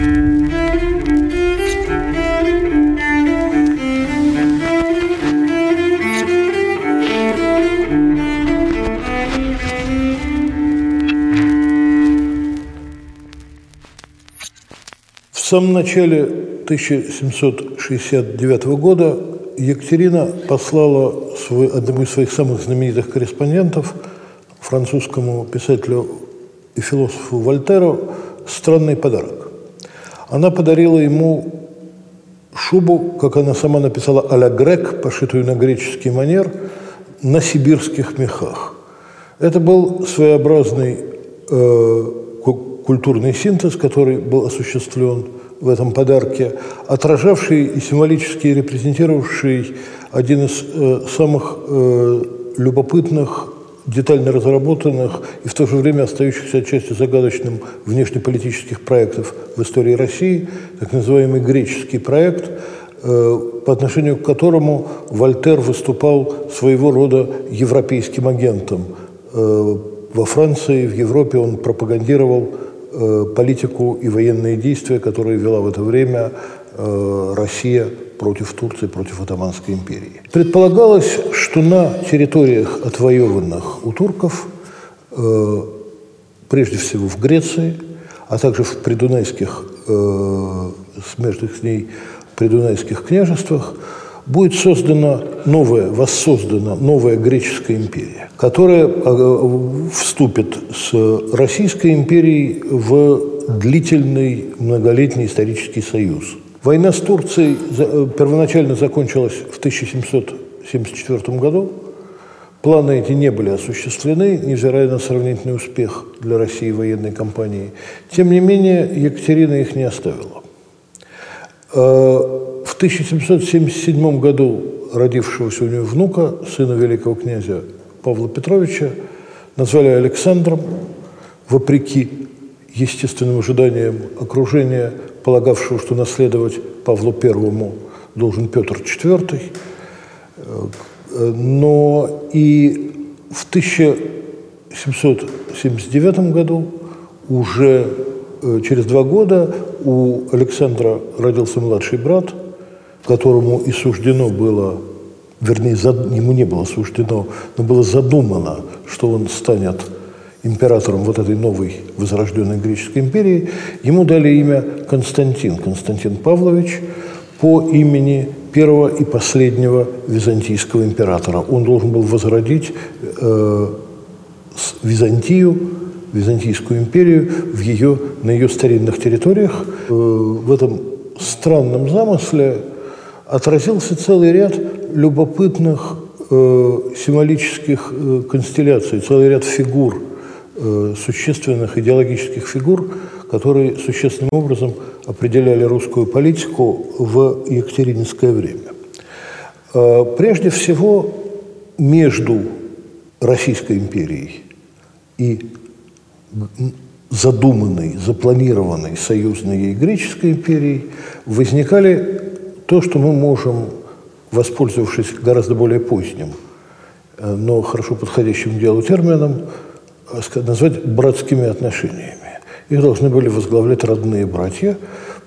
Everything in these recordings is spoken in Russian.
В самом начале 1769 года Екатерина послала свой, одному из своих самых знаменитых корреспондентов, французскому писателю и философу Вольтеру, странный подарок. Она подарила ему шубу, как она сама написала, а-ля грек, пошитую на греческий манер, на сибирских мехах. Это был своеобразный э, культурный синтез, который был осуществлен в этом подарке, отражавший и символически репрезентировавший один из э, самых э, любопытных, детально разработанных и в то же время остающихся отчасти загадочным внешнеполитических проектов в истории России, так называемый греческий проект, э, по отношению к которому Вольтер выступал своего рода европейским агентом. Э, во Франции, в Европе он пропагандировал Э, политику и военные действия, которые вела в это время Россия против Турции, против Отоманской империи. Предполагалось, что на территориях, отвоеванных у турков, э, прежде всего в Греции, а также в придунайских, смежных с ней придунайских княжествах, будет создана новая, воссоздана новая греческая империя, которая э, вступит с Российской империей в длительный многолетний исторический союз. Война с Турцией э, первоначально закончилась в 1774 году. Планы эти не были осуществлены, невзирая на сравнительный успех для России военной кампании. Тем не менее, Екатерина их не оставила. Э, в 1777 году родившегося у нее внука, сына великого князя Павла Петровича, назвали Александром, вопреки естественным ожиданиям окружения, полагавшего, что наследовать Павлу I должен Петр IV. Но и в 1779 году, уже э, через два года, у Александра родился младший брат – которому и суждено было, вернее, ему не было суждено, но было задумано, что он станет императором вот этой новой возрожденной греческой империи, ему дали имя Константин, Константин Павлович, по имени первого и последнего византийского императора. Он должен был возродить э, Византию, Византийскую империю в ее, на ее старинных территориях. Э, в этом странном замысле отразился целый ряд любопытных э, символических э, констелляций, целый ряд фигур, существенных идеологических фигур, которые существенным образом определяли русскую политику в Екатерининское время. Э, прежде всего, между Российской империей и задуманной, запланированной союзной ей греческой империей возникали то, что мы можем, воспользовавшись гораздо более поздним, э, но хорошо подходящим делу термином, э, назвать братскими отношениями. Их должны были возглавлять родные братья,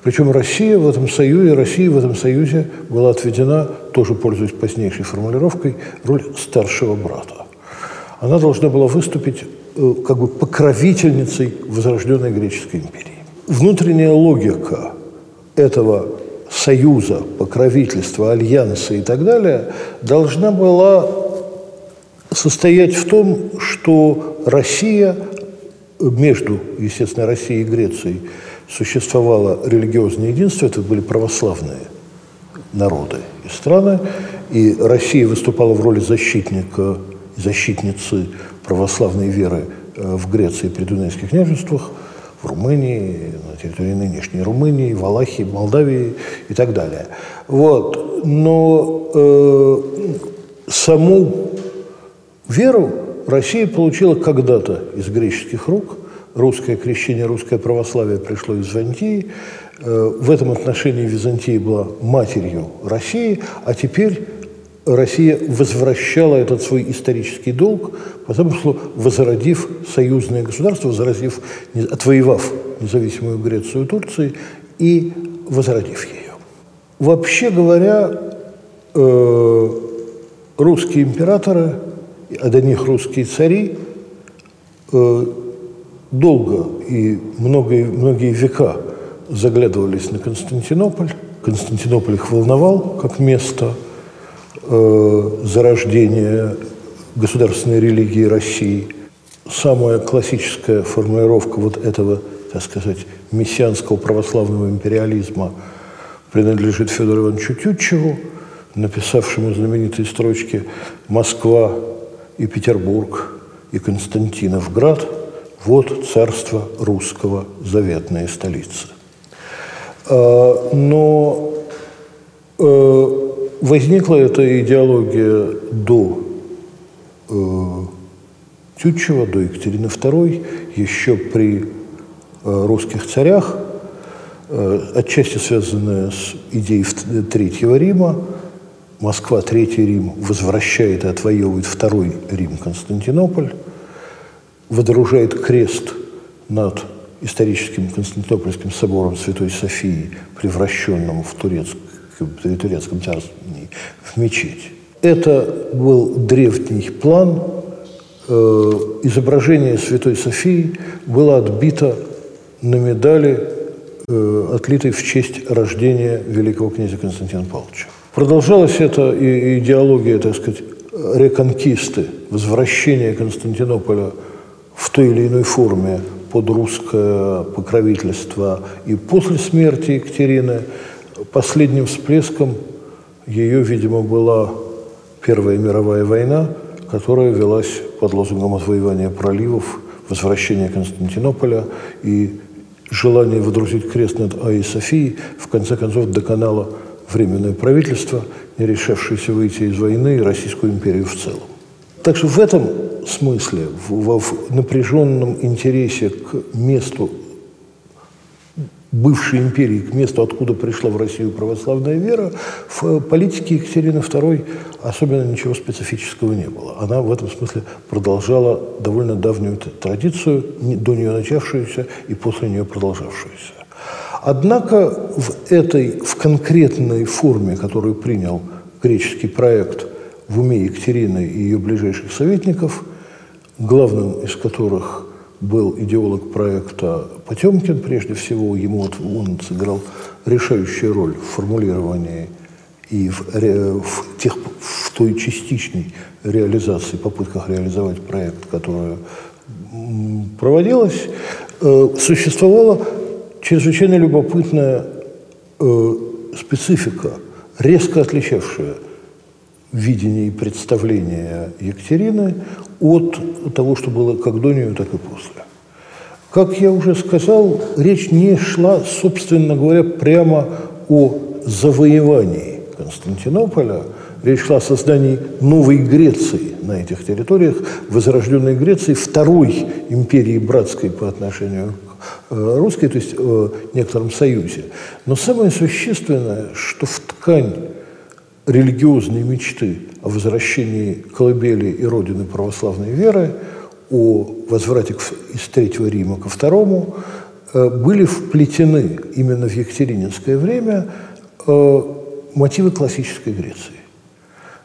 причем Россия в этом союзе, Россия в этом союзе была отведена, тоже пользуясь позднейшей формулировкой, роль старшего брата. Она должна была выступить э, как бы покровительницей возрожденной греческой империи. Внутренняя логика этого союза, покровительства, альянса и так далее, должна была состоять в том, что Россия, между, естественно, Россией и Грецией, существовало религиозное единство, это были православные народы и страны, и Россия выступала в роли защитника, защитницы православной веры э, в Греции и Придунайских княжествах – в Румынии, на территории нынешней Румынии, Валахии, Молдавии и так далее. Вот. Но э, саму веру Россия получила когда-то из греческих рук. Русское крещение, русское православие пришло из Византии. Э, в этом отношении Византия была матерью России, а теперь Россия возвращала этот свой исторический долг, потому что возродив союзное государство, возродив, отвоевав независимую Грецию и Турцию, и возродив ее. Вообще говоря, э, русские императоры, до них русские цари, э, долго и многие, многие века заглядывались на Константинополь. Константинополь их волновал как место э, зарождения государственной религии России. Самая классическая формулировка вот этого, так сказать, мессианского православного империализма принадлежит Федору Ивановичу Тютчеву, написавшему знаменитые строчки «Москва и Петербург и Константиновград – вот царство русского, заветная столица». А, но э, возникла эта идеология до э, Тютчева, до Екатерины II, еще при э, русских царях, отчасти связанная с идеей Третьего Рима. Москва, Третий Рим возвращает и отвоевывает Второй Рим, Константинополь, водружает крест над историческим Константинопольским собором Святой Софии, превращенным в турецк, при турецком царстве в мечеть. Это был древний план. Э, изображение Святой Софии было отбито на медали, э, отлитой в честь рождения великого князя Константина Павловича. Продолжалась эта идеология, так сказать, реконкисты, возвращения Константинополя в той или иной форме под русское покровительство и после смерти Екатерины. Последним всплеском ее, видимо, была Первая мировая война, которая велась под лозунгом отвоевания проливов, возвращения Константинополя и желание выдрузить крест над Айей Софией, в конце концов доконало Временное правительство, не решавшееся выйти из войны, и Российскую империю в целом. Так что в этом смысле, в, в напряженном интересе к месту бывшей империи, к месту, откуда пришла в Россию православная вера, в политике Екатерины II особенно ничего специфического не было. Она в этом смысле продолжала довольно давнюю традицию, до нее начавшуюся и после нее продолжавшуюся. Однако в этой, в конкретной форме, которую принял греческий проект в уме Екатерины и ее ближайших советников, главным из которых был идеолог проекта Потемкин, прежде всего, ему он сыграл решающую роль в формулировании и в, в, тех, в той частичной реализации, попытках реализовать проект, которая проводилась, э, существовала чрезвычайно любопытная э, специфика, резко отличавшая видение и представление Екатерины от того, что было как до нее, так и после. Как я уже сказал, речь не шла, собственно говоря, прямо о завоевании Константинополя. Речь шла о создании новой Греции на этих территориях, возрожденной Греции, второй империи братской по отношению русской, то есть в э, некотором союзе. Но самое существенное, что в ткань религиозные мечты о возвращении колыбели и родины православной веры, о возврате из Третьего Рима ко Второму, э, были вплетены именно в Екатерининское время э, мотивы классической Греции.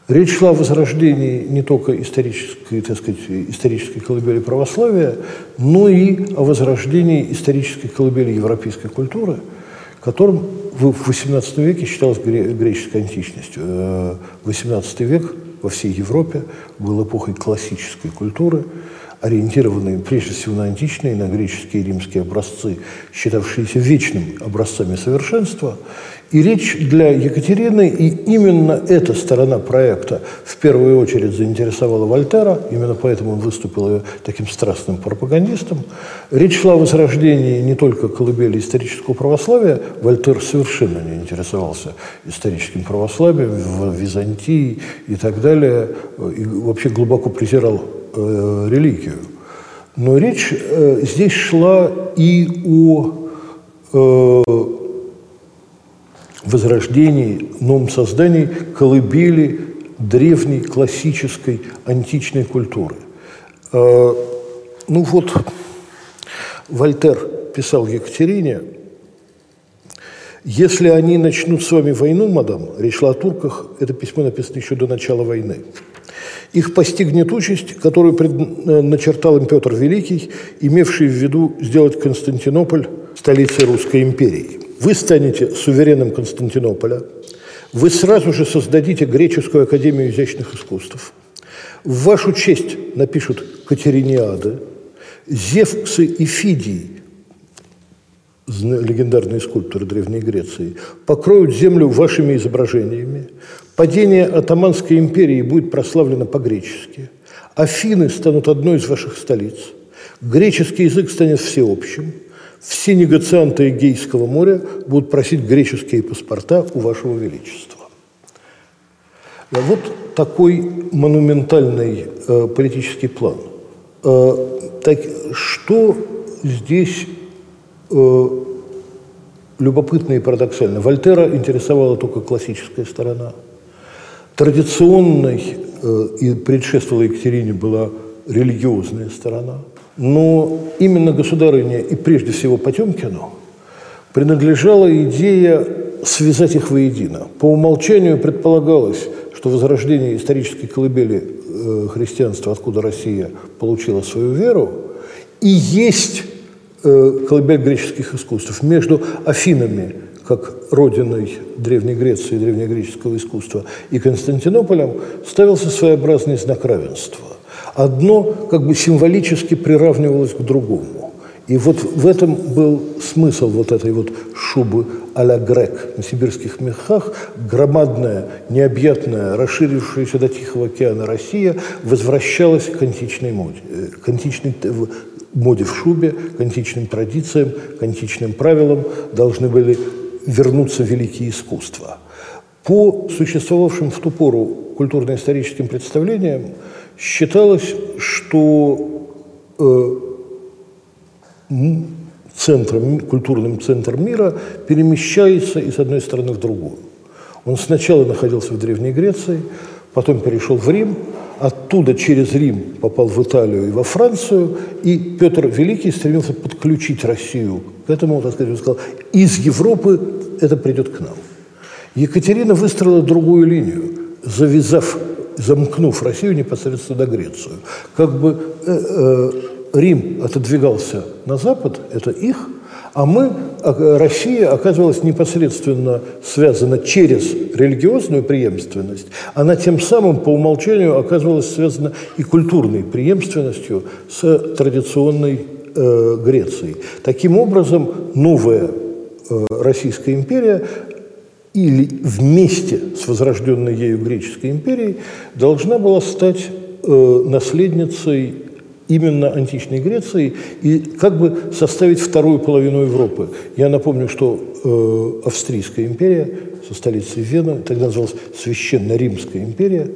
Речь шла о возрождении не только исторической, так сказать, исторической колыбели православия, но и о возрождении исторической колыбели европейской культуры, которым в XVIII веке считалась греческой античностью. XVIII э, век во всей Европе был эпохой классической культуры, ориентированной прежде всего на античные, на греческие и римские образцы, считавшиеся вечными образцами совершенства. И речь для Екатерины, и именно эта сторона проекта в первую очередь заинтересовала Вольтера, именно поэтому он выступил таким страстным пропагандистом. Речь шла о возрождении не только колыбели исторического православия, Вольтер совершенно не интересовался историческим православием в Византии и так далее, и вообще глубоко презирал э, религию. Но речь э, здесь шла и о э, возрождении, новом создании колыбели древней классической античной культуры. Э, ну вот, Вольтер писал Екатерине, Если они начнут с вами войну, мадам, речь шла о турках, это письмо написано еще до начала войны, их постигнет участь, которую э, начертал им Петр Великий, имевший в виду сделать Константинополь столицей Русской империи. Вы станете сувереном Константинополя, вы сразу же создадите греческую академию изящных искусств. В вашу честь напишут Катериниады, Зевксы и Фидий, легендарные скульпторы Древней Греции, покроют землю вашими изображениями. Падение Атаманской империи будет прославлено по-гречески. Афины станут одной из ваших столиц. Греческий язык станет всеобщим. Все негацианты Эгейского моря будут просить греческие паспорта у вашего величества. А вот такой монументальный э, политический план. Э, так, что здесь э, любопытно и парадоксально? Вольтера интересовала только классическая сторона. Традиционной э, и предшествовала Екатерине была религиозная сторона. Но именно государыне и прежде всего Потемкину принадлежала идея связать их воедино. По умолчанию предполагалось, что возрождение исторической колыбели э, христианства, откуда Россия получила свою веру, и есть э, колыбель греческих искусств. Между Афинами, как родиной Древней Греции и древнегреческого искусства, и Константинополем ставился своеобразный знак равенства. Одно как бы символически приравнивалось к другому. И вот в этом был смысл вот этой вот шубы а-ля грек на сибирских мехах, громадная, необъятная, расширившаяся до Тихого океана Россия возвращалась к античной моде, э, к античной моде в шубе, к античным традициям, к античным правилам должны были вернуться великие искусства. По существовавшим в ту пору культурно-историческим представлениям считалось, что э, центром, культурным центром мира перемещается из одной страны в другую. Он сначала находился в Древней Греции, потом перешел в Рим, оттуда через Рим попал в Италию и во Францию, и Петр Великий стремился подключить Россию к этому, так сказать, он сказал, из Европы это придет к нам. Екатерина выстроила другую линию, завязав, замкнув Россию непосредственно до Грецию. Как бы э, э, Рим отодвигался на Запад, это их, а мы, а, Россия оказывалась непосредственно связана через религиозную преемственность, она тем самым по умолчанию оказывалась связана и культурной преемственностью с традиционной э, Грецией. Таким образом, новая э, Российская империя или вместе с возрожденной ею Греческой империей должна была стать э, наследницей именно античной Греции и как бы составить вторую половину Европы. Я напомню, что э, Австрийская империя со столицей Вены, тогда называлась Священная Римская империя,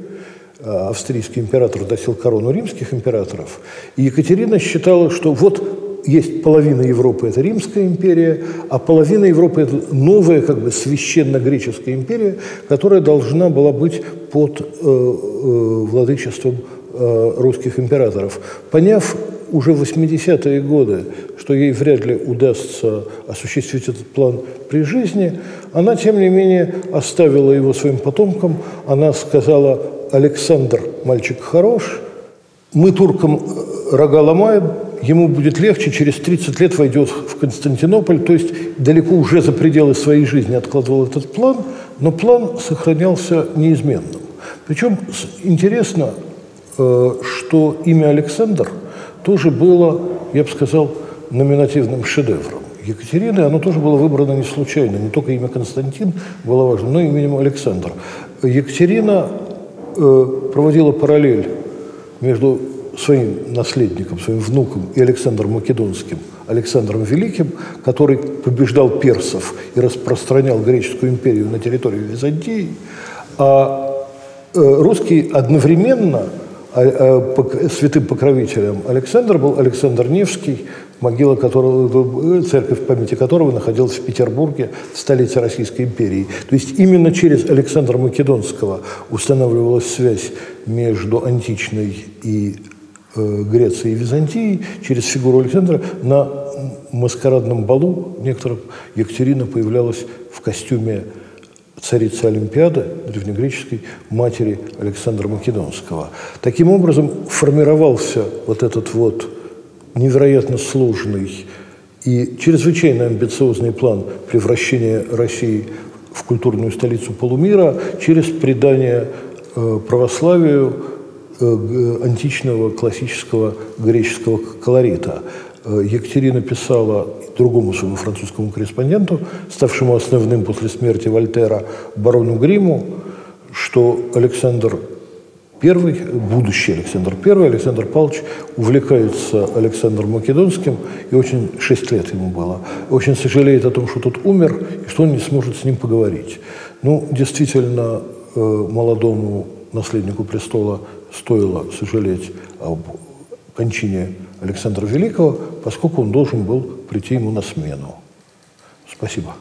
э, австрийский император носил корону римских императоров, и Екатерина считала, что вот есть половина Европы – это Римская империя, а половина Европы – это новая как бы священно-греческая империя, которая должна была быть под э, э, владычеством русских императоров. Поняв уже в 80-е годы, что ей вряд ли удастся осуществить этот план при жизни, она, тем не менее, оставила его своим потомкам. Она сказала, Александр, мальчик хорош, мы туркам э, рога ломаем, ему будет легче, через 30 лет войдет в Константинополь, то есть далеко уже за пределы своей жизни откладывал этот план, но план сохранялся неизменным. Причем интересно, Э, что имя Александр тоже было, я бы сказал, номинативным шедевром. Екатерины, оно тоже было выбрано не случайно. Не только имя Константин было важно, но и именем Александр. Екатерина э, проводила параллель между своим наследником, своим внуком и Александром Македонским, Александром Великим, который побеждал персов и распространял греческую империю на территорию Византии, а э, русские одновременно – святым покровителем Александра был Александр Невский, могила которого, церковь в памяти которого находилась в Петербурге, в столице Российской империи. То есть именно через Александра Македонского устанавливалась связь между античной и э, Греции и Византии через фигуру Александра на маскарадном балу некоторых Екатерина появлялась в костюме царицы Олимпиады, древнегреческой матери Александра Македонского. Таким образом формировался вот этот вот невероятно сложный и чрезвычайно амбициозный план превращения России в культурную столицу полумира через придание э, православию э, античного классического греческого колорита. Э, Екатерина писала другому своему французскому корреспонденту, ставшему основным после смерти Вольтера, барону Гриму, что Александр I, будущий Александр I, Александр Павлович, увлекается Александром Македонским, и очень шесть лет ему было, очень сожалеет о том, что тот умер, и что он не сможет с ним поговорить. Ну, действительно, э, молодому наследнику престола стоило сожалеть об кончине Александра Великого, поскольку он должен был прийти ему на смену. Спасибо.